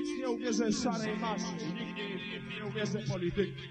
Nikt nie ubierze szarej maszy, nikt nie, nikt nie polityki.